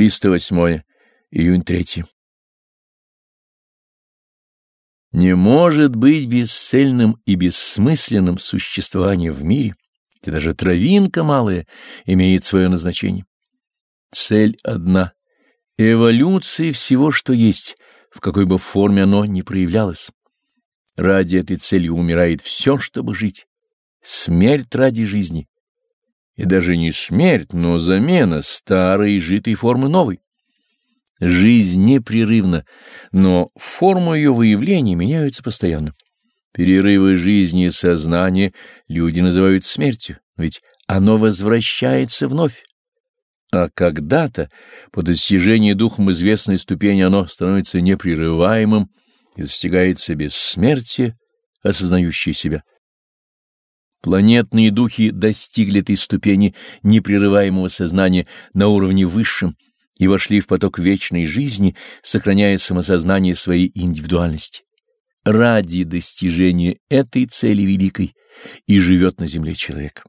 308 июнь 3. Не может быть бесцельным и бессмысленным существование в мире, где даже травинка малая имеет свое назначение. Цель одна — эволюция всего, что есть, в какой бы форме оно ни проявлялось. Ради этой цели умирает все, чтобы жить. Смерть ради жизни. И даже не смерть, но замена старой житой формы новой. Жизнь непрерывна, но формы ее выявления меняются постоянно. Перерывы жизни и сознания люди называют смертью, ведь оно возвращается вновь. А когда-то, по достижении духом известной ступени, оно становится непрерываемым и достигается бессмертия, осознающее себя. Планетные духи достигли этой ступени непрерываемого сознания на уровне высшем и вошли в поток вечной жизни, сохраняя самосознание своей индивидуальности. Ради достижения этой цели великой и живет на земле человек.